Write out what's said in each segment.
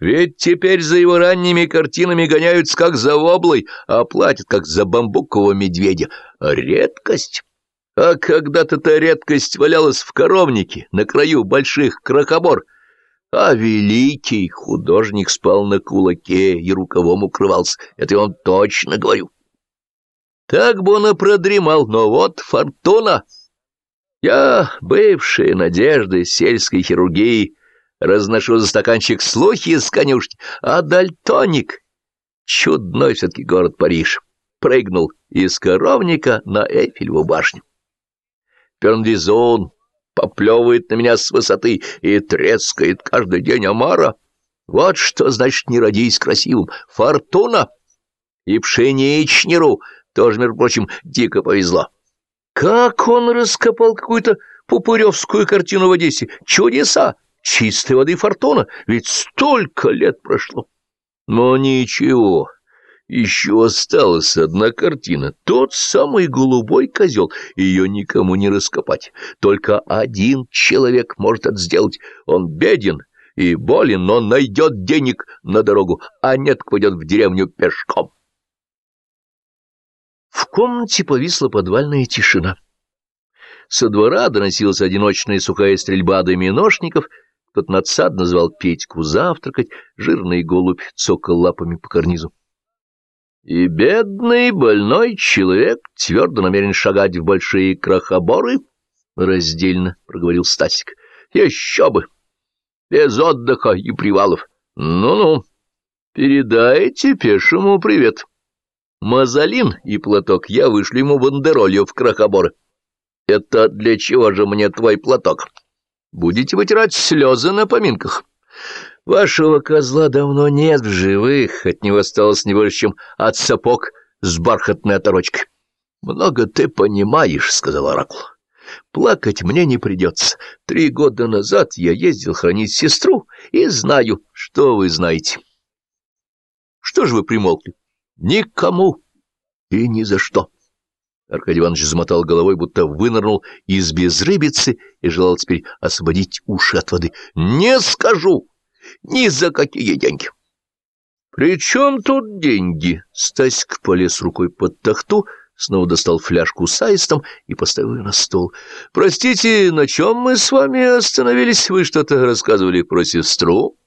Ведь теперь за его ранними картинами гоняются как за воблой, а платят как за бамбукового медведя. Редкость. А когда-то-то редкость валялась в коровнике, на краю больших крохобор, а великий художник спал на кулаке и рукавом укрывался. Это я вам точно говорю. Так бы он и продремал, но вот фортуна. Я, бывшая надежда сельской хирургии, разношу за стаканчик слухи из конюшни, а дальтоник, чудной все-таки город Париж, прыгнул из коровника на Эйфелеву башню. Пернвизон поплевывает на меня с высоты и трескает каждый день омара. Вот что значит не родись красивым. Фортуна! И пшеничнеру тоже, между прочим, дико повезло. Как он раскопал какую-то пупыревскую картину в Одессе? Чудеса! Чистой воды фортуна! Ведь столько лет прошло! Но ничего... Еще осталась одна картина, тот самый голубой козел, ее никому не раскопать. Только один человек может это сделать. Он беден и болен, но найдет денег на дорогу, а нет, пойдет в деревню пешком. В комнате повисла подвальная тишина. Со двора доносилась одиночная сухая стрельба доминошников, кто-то надсадно звал Петьку завтракать, жирный голубь цокал лапами по карнизу. И бедный больной человек твердо намерен шагать в большие крохоборы, — раздельно проговорил Стасик. — Еще бы! Без отдыха и привалов. Ну-ну, передайте пешему привет. Мазолин и платок я вышли ему бандеролью в крохоборы. Это для чего же мне твой платок? Будете вытирать слезы на поминках. Вашего козла давно нет в живых, от него осталось не больше, чем от сапог с бархатной оторочкой. — Много ты понимаешь, — сказал Оракул. — Плакать мне не придется. Три года назад я ездил хранить сестру и знаю, что вы знаете. — Что же вы примолкли? — Никому и ни за что. Аркадий Иванович замотал головой, будто вынырнул из безрыбицы и желал теперь освободить уши от воды. — Не скажу! Ни за какие деньги. «При чем тут деньги?» Стасик полез рукой под тахту, снова достал фляжку с аистом и поставил ее на стол. «Простите, на чем мы с вами остановились? Вы что-то рассказывали про сестру?»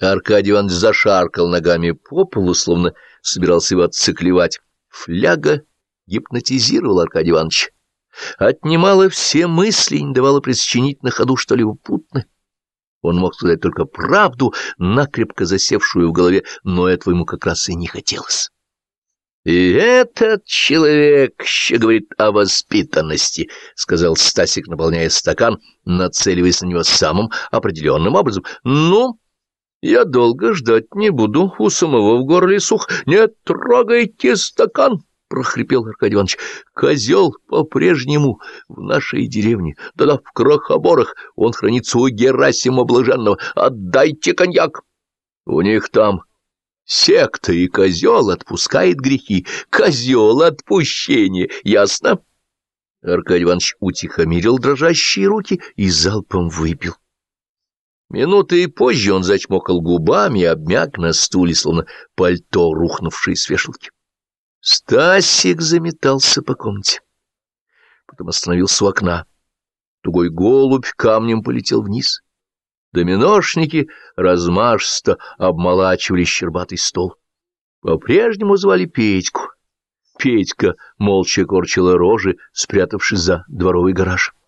Аркадий Иванович зашаркал ногами по полу, словно собирался его отциклевать. Фляга гипнотизировала Аркадия Ивановича. Отнимала все мысли и не давала присчинить на ходу что-либо путное. Он мог сказать только правду, накрепко засевшую в голове, но этого ему как раз и не хотелось. «И этот человек еще говорит о воспитанности», — сказал Стасик, наполняя стакан, нацеливаясь на него самым определенным образом. «Ну, я долго ждать не буду, у самого в горле сух. Не трогайте стакан!» — прохрипел Аркадий Иванович. — Козел по-прежнему в нашей деревне. Да-да, в крохоборах. Он хранится у Герасима Блаженного. Отдайте коньяк. У них там секта, и козел отпускает грехи. Козел отпущения. Ясно? Аркадий Иванович утихомирил дрожащие руки и залпом выпил. Минуты и позже он зачмокал губами и обмяк на стуле, словно пальто, рухнувшее с вешалки. Стасик заметался по комнате. Потом остановился у окна. Тугой голубь камнем полетел вниз. Доминошники размашисто обмолачивали щербатый стол. По-прежнему звали Петьку. Петька молча корчила рожи, спрятавшись за дворовый гараж. —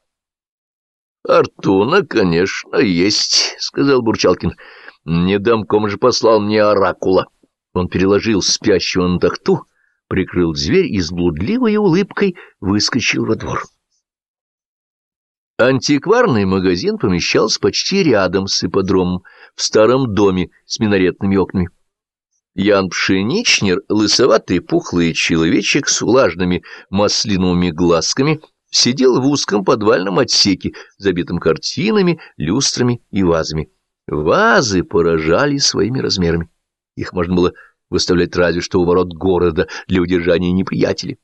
Артуна, конечно, есть, — сказал Бурчалкин. — Недомком же послал мне оракула. Он переложил спящего на тахту, прикрыл дверь и с блудливой улыбкой выскочил во двор. Антикварный магазин помещался почти рядом с ипподромом, в старом доме с минаретными окнами. Ян Пшеничнер, лысоватый пухлый человечек с влажными маслиновыми глазками, сидел в узком подвальном отсеке, забитым картинами, люстрами и вазами. Вазы поражали своими размерами. Их можно было выставлять разве что у ворот города для удержания неприятелей.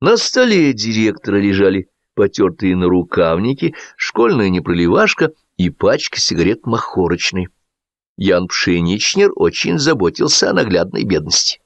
На столе директора лежали потертые нарукавники, школьная непроливашка и пачка сигарет махорочной. Ян Пшеничнер очень заботился о наглядной бедности.